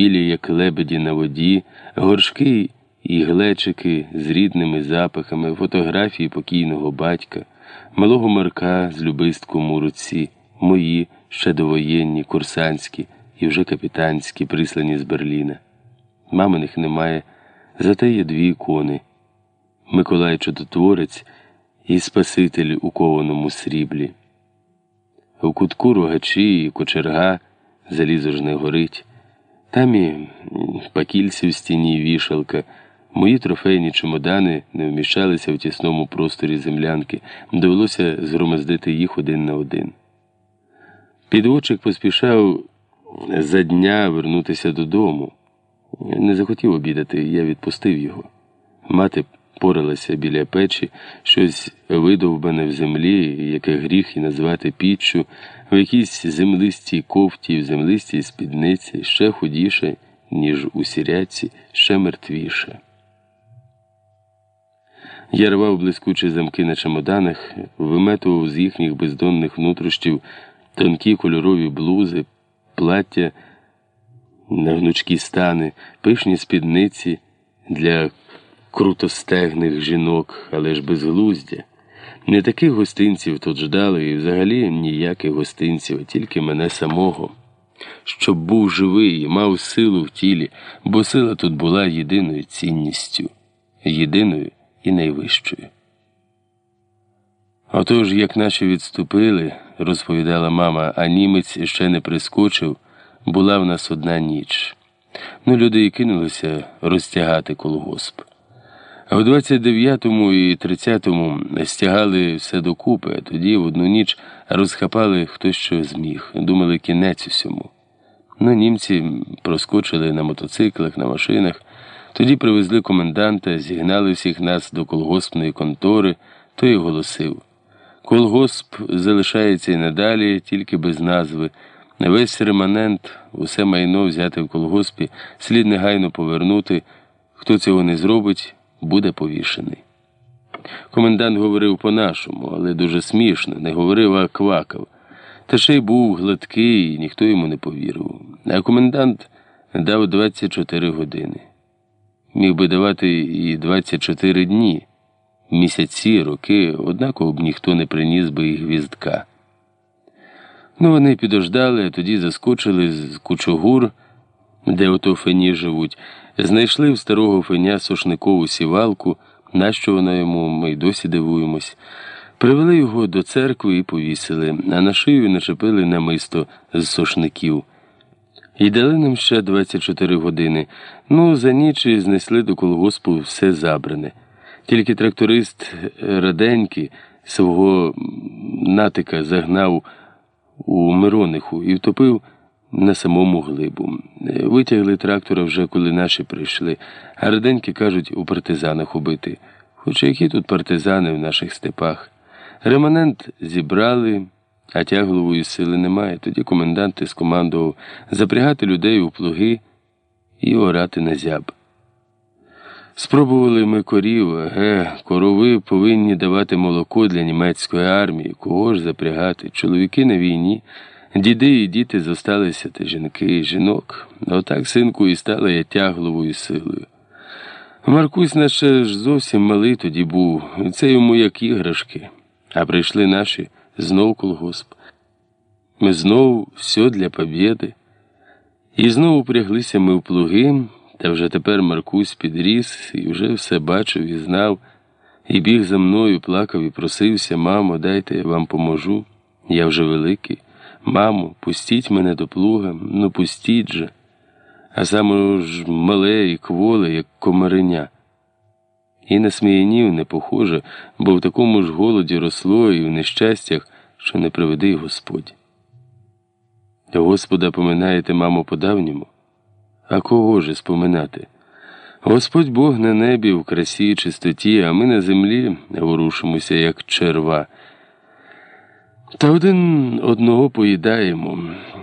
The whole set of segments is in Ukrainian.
білі, як лебеді на воді, горшки і глечики з рідними запахами, фотографії покійного батька, малого Марка з любистком у руці, мої ще довоєнні, курсантські і вже капітанські, прислані з Берліна. Маминих немає, зате є дві ікони. Миколай Чудотворець і Спаситель у кованому сріблі. У кутку рогачі і кочерга залізо ж не горить. Там і пакільці в стіні вішалка. Мої трофейні чемодани не вміщалися в тісному просторі землянки, довелося згромоздити їх один на один. Підводчик поспішав за дня вернутися додому. Не захотів обідати, я відпустив його. Мати поралася біля печі, щось видовбане в землі, яке гріх і назвати піччю, в якійсь землистій кофті, в землистій спідниці, ще худіше, ніж у сіряці, ще мертвіше. Я рвав блискучі замки на чемоданах, виметував з їхніх бездонних внутрішнів тонкі кольорові блузи, плаття на гнучкі стани, пишні спідниці для крутостегних жінок, але ж безглуздя. Не таких гостинців тут ждали, і взагалі ніяких гостинців, тільки мене самого. Щоб був живий і мав силу в тілі, бо сила тут була єдиною цінністю, єдиною і найвищою. Отож, як наші відступили, розповідала мама, а німець ще не прискочив, була в нас одна ніч. Ну, люди і кинулися розтягати колгосп. А в 29-му і 30-му стягали все докупи, а тоді в одну ніч розхапали хто що зміг, думали кінець усьому. Ну, німці проскочили на мотоциклах, на машинах, тоді привезли коменданта, зігнали всіх нас до колгоспної контори, той оголосив. Колгосп залишається і надалі, тільки без назви. Весь реманент, усе майно взяте в колгоспі, слід негайно повернути. Хто цього не зробить, буде повішений. Комендант говорив по-нашому, але дуже смішно, не говорив, а квакав. Та ще й був гладкий, і ніхто йому не повірив. А комендант дав 24 години. Міг би давати і 24 дні, місяці, роки, однаково б ніхто не приніс би і гвіздка. Ну, вони підождали, а тоді заскочили з кучогур, де ото фені живуть, знайшли в старого феня сошникову сівалку, нащо вона йому, ми й досі дивуємось. Привели його до церкви і повісили, а на шию начепили намисто з сошників. І дали нам ще 24 години. Ну, за ніч і знесли до колгоспу все забране. Тільки тракторист раденький свого натика загнав у Мирониху і втопив на самому глибу. Витягли трактора вже коли наші прийшли, а раденькі кажуть, у партизанах убити. Хоча які тут партизани в наших степах. Реманент зібрали, а тяглової сили немає. Тоді комендант скомандував запрягати людей у плуги і орати на зяб. Спробували ми корів, ге, корови повинні давати молоко для німецької армії, кого ж запрягати, чоловіки на війні, діди і діти зосталися та жінки, і жінок. Отак, синку, і стала я тягловою силою. Маркусь наче ж зовсім малий тоді був, це йому як іграшки, а прийшли наші знов колгосп. Ми знов все для побєди. І знову пряглися ми в плуги. Та вже тепер Маркусь підріс і вже все бачив і знав, і біг за мною, плакав і просився, мамо, дайте я вам поможу. Я вже великий. Мамо, пустіть мене до плуга, ну пустіть же. А саме ж мале і кволе, як комареня. І на сміянів не похоже, бо в такому ж голоді росло і в нещастях, що не приведи Господь. Господа поминаєте, мамо, по давньому? А кого же споминати? Господь Бог на небі в красі і чистоті, а ми на землі ворушимося, як черва. Та один одного поїдаємо.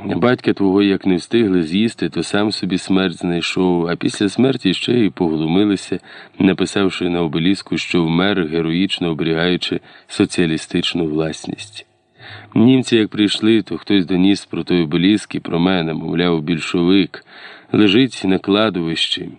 Батька твого як не встигли з'їсти, то сам собі смерть знайшов, а після смерті ще й поглумилися, написавши на обеліску, що вмер, героїчно оберігаючи соціалістичну власність. Німці, як прийшли, то хтось доніс про той обеліск і про мене, мовляв, більшовик, лежить на кладовищі.